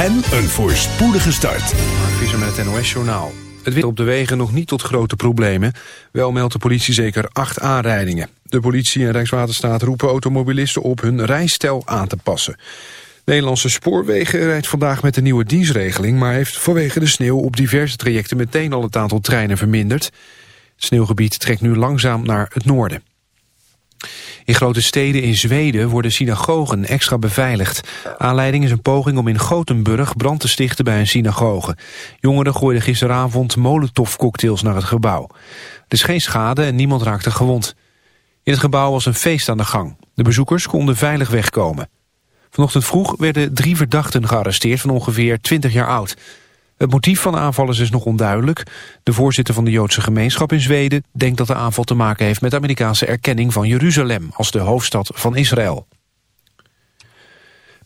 en een voorspoedige start. Met het NOS-journaal. Het weer op de wegen nog niet tot grote problemen. Wel meldt de politie zeker acht aanrijdingen. De politie en Rijkswaterstaat roepen automobilisten op hun rijstijl aan te passen. Nederlandse Spoorwegen rijdt vandaag met de nieuwe dienstregeling... maar heeft vanwege de sneeuw op diverse trajecten meteen al het aantal treinen verminderd. Het sneeuwgebied trekt nu langzaam naar het noorden. In grote steden in Zweden worden synagogen extra beveiligd. Aanleiding is een poging om in Gothenburg brand te stichten bij een synagoge. Jongeren gooiden gisteravond molotovcocktails naar het gebouw. Er is geen schade en niemand raakte gewond. In het gebouw was een feest aan de gang. De bezoekers konden veilig wegkomen. Vanochtend vroeg werden drie verdachten gearresteerd van ongeveer 20 jaar oud. Het motief van de aanvallers is nog onduidelijk. De voorzitter van de Joodse gemeenschap in Zweden denkt dat de aanval te maken heeft met de Amerikaanse erkenning van Jeruzalem als de hoofdstad van Israël.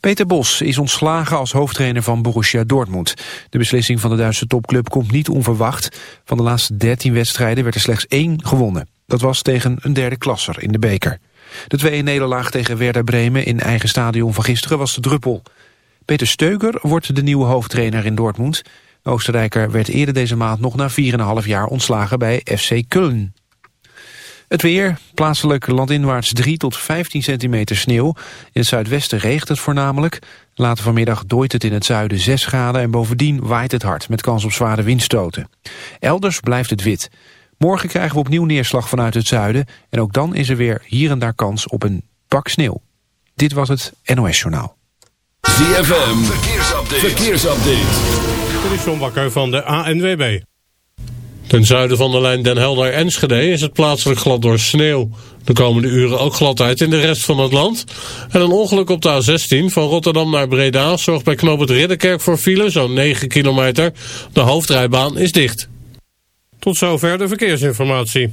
Peter Bos is ontslagen als hoofdtrainer van Borussia Dortmund. De beslissing van de Duitse topclub komt niet onverwacht. Van de laatste 13 wedstrijden werd er slechts één gewonnen. Dat was tegen een derde klasser in de beker. De 2-nederlaag tegen Werder Bremen in eigen stadion van gisteren was de druppel. Peter Steuger wordt de nieuwe hoofdtrainer in Dortmund. De Oostenrijker werd eerder deze maand nog na 4,5 jaar ontslagen bij FC Köln. Het weer, plaatselijk landinwaarts 3 tot 15 centimeter sneeuw. In het zuidwesten regent het voornamelijk. Later vanmiddag dooit het in het zuiden 6 graden... en bovendien waait het hard met kans op zware windstoten. Elders blijft het wit. Morgen krijgen we opnieuw neerslag vanuit het zuiden... en ook dan is er weer hier en daar kans op een pak sneeuw. Dit was het NOS Journaal. ZFM, verkeersupdate. verkeersupdate. Is John Bakker van de ANWB. Ten zuiden van de lijn Den Helder-Enschede is het plaatselijk glad door sneeuw. De komende uren ook gladheid in de rest van het land. En een ongeluk op de A16 van Rotterdam naar Breda zorgt bij knoop het Ridderkerk voor file, zo'n 9 kilometer. De hoofdrijbaan is dicht. Tot zover de verkeersinformatie.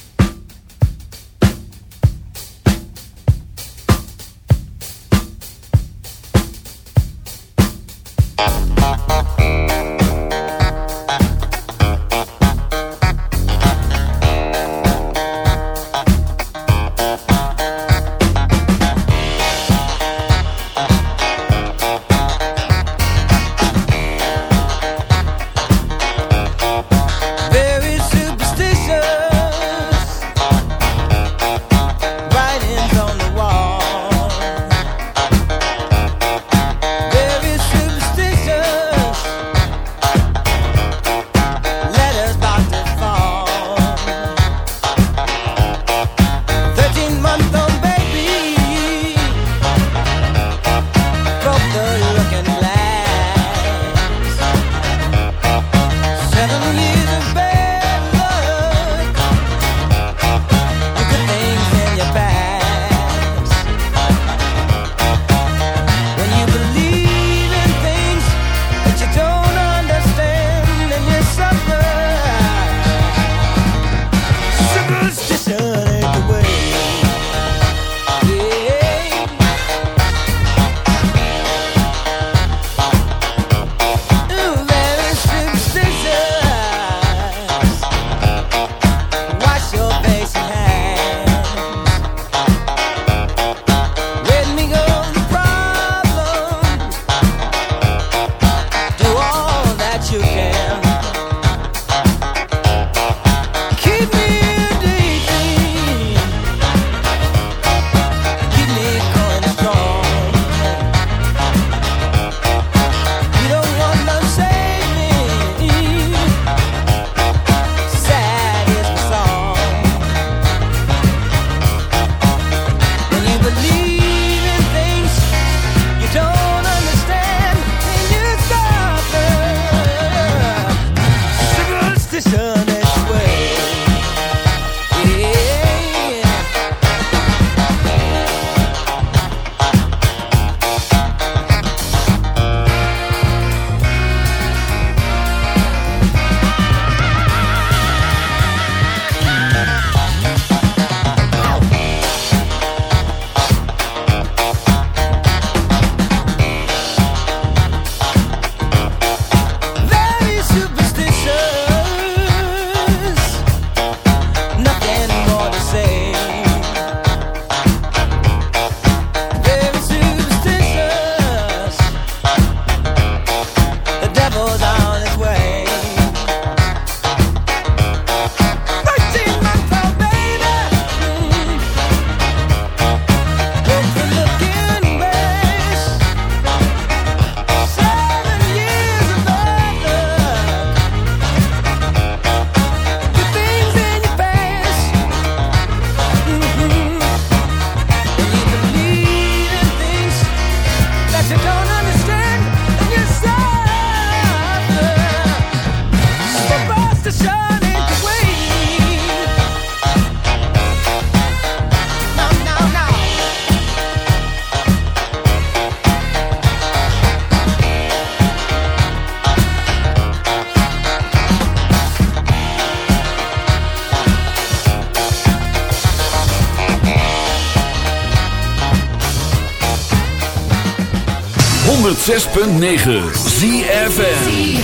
106.9 ZFM.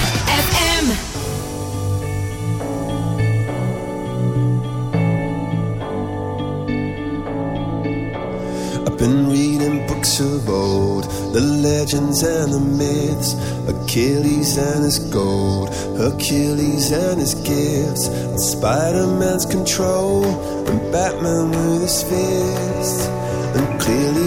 FM. I've been reading books of old, the legends and the myths, Achilles and his gold, Hercules and his gifts, and Spider-Man's control, and Batman with his fists. And clearly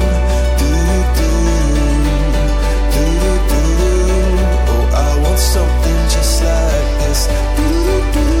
Like this. Do-do-do,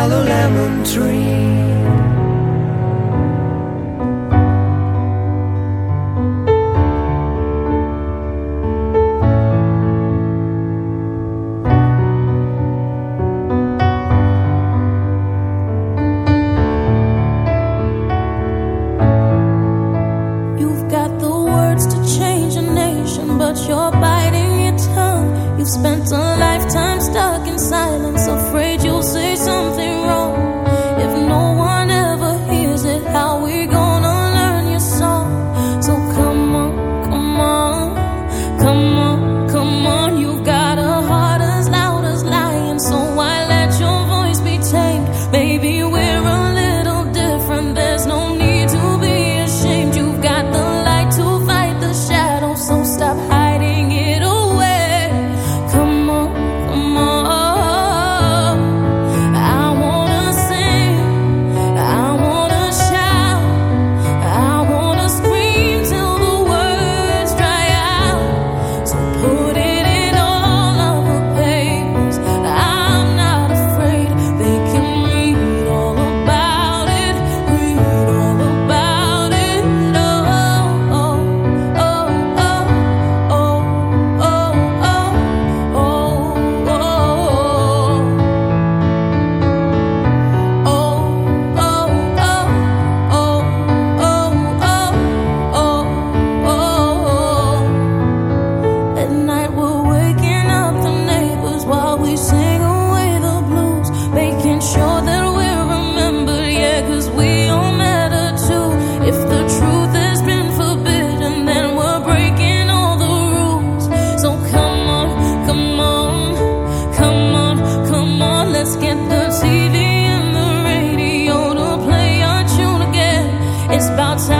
yellow lemon about time.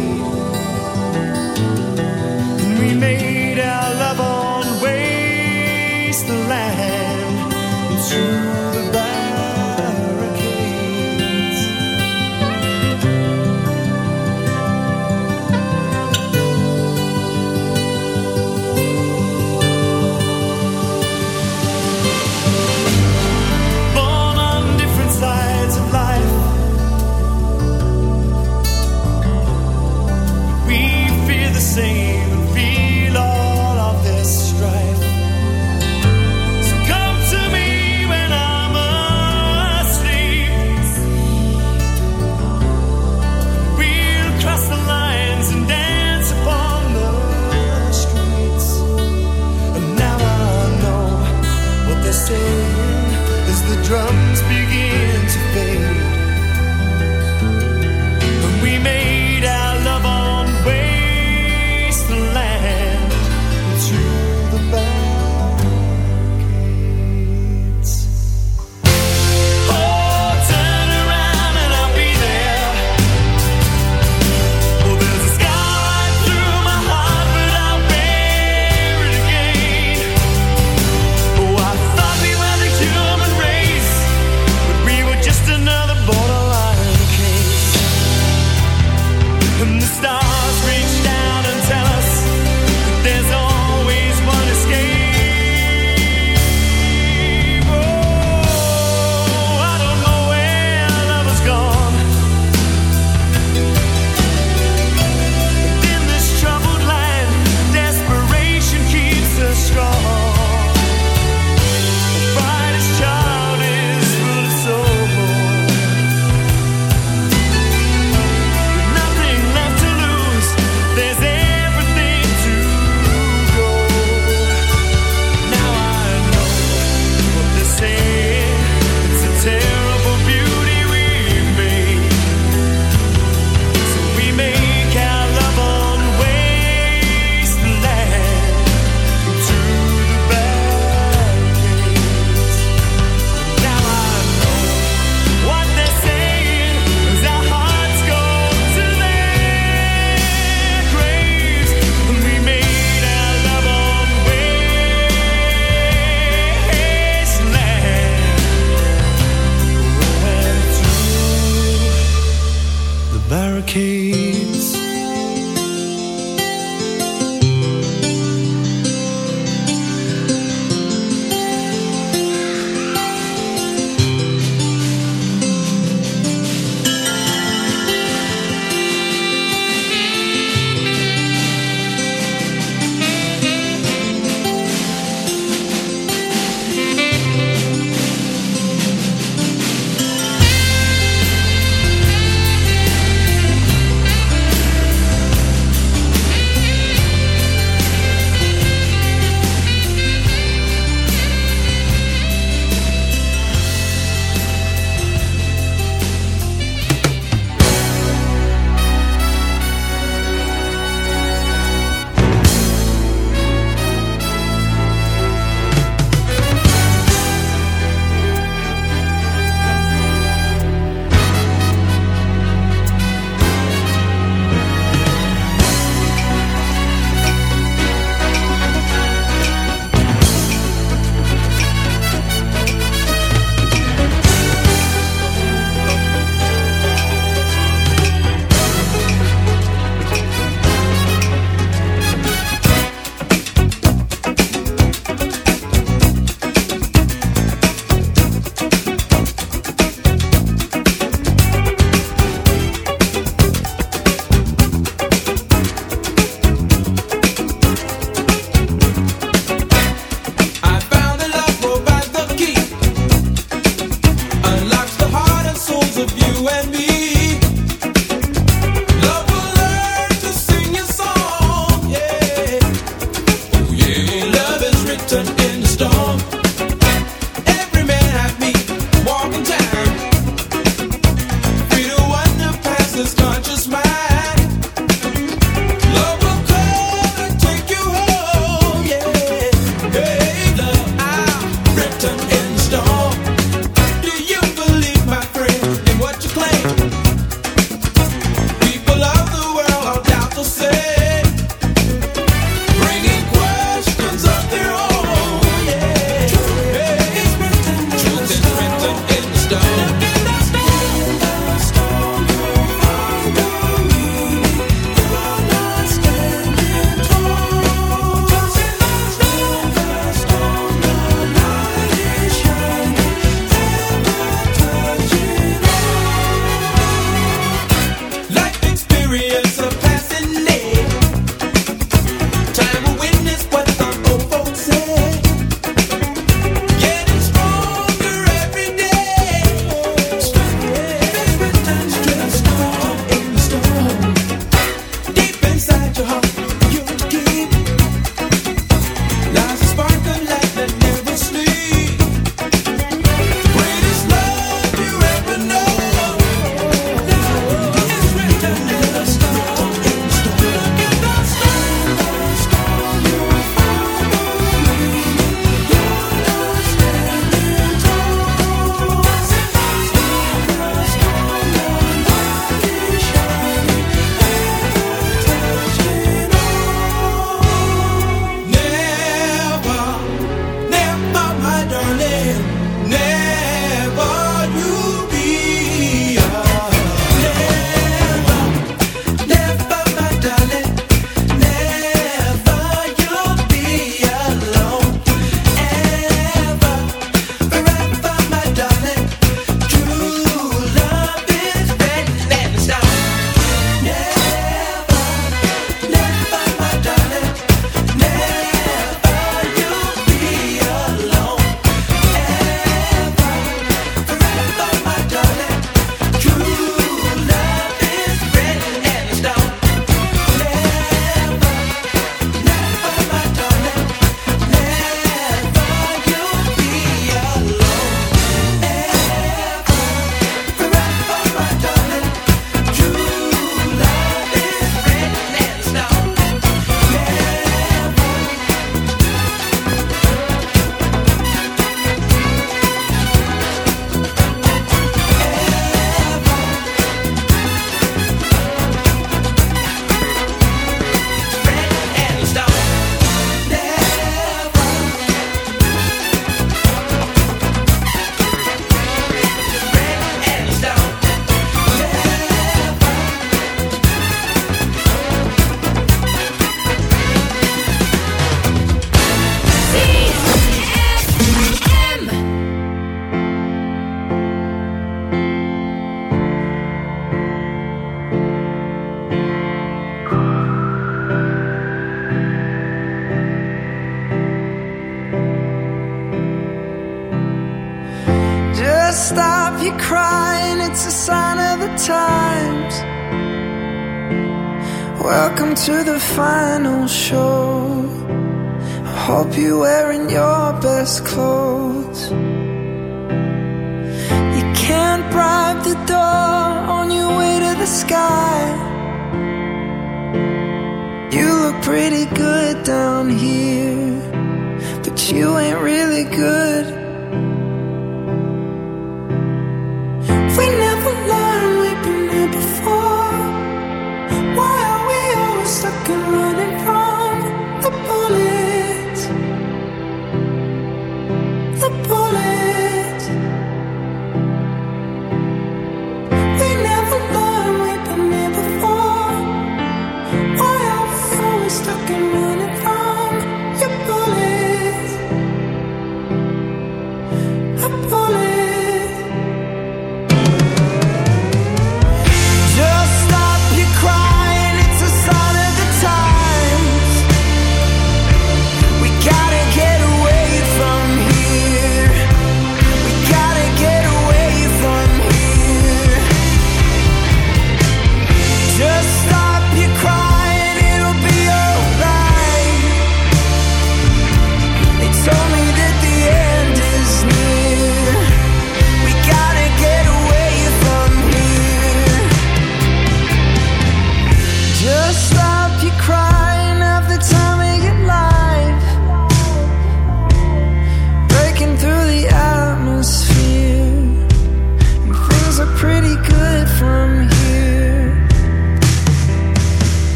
Your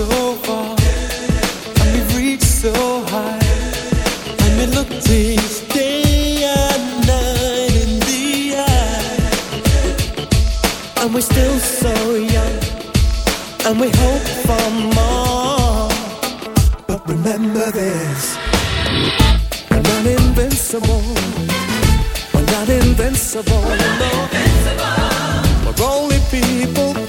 so far, and we've reached so high, and we look deep. Day and night in the eye, and we're still so young, and we hope for more. But remember this: we're not invincible. We're not invincible. We're, not invincible. We're only people.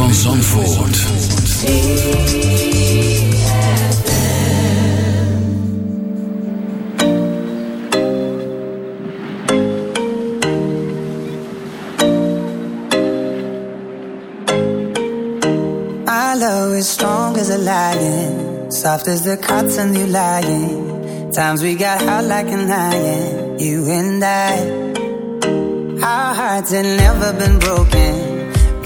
Van Zandvoort. Our love is strong as a lion, soft as the cotton you lying. Times we got hot like an iron, you and I. Our hearts had never been broken.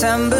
September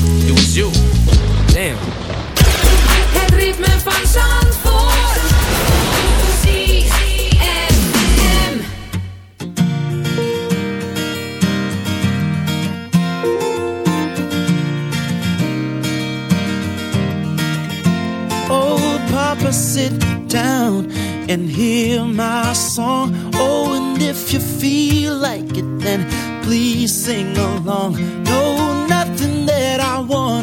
it was you. Damn. Het ritme van Zandvoort. ZFM. Oh, Papa, sit down and hear my song. Oh, and if you feel like it, then please sing along. No, nothing that I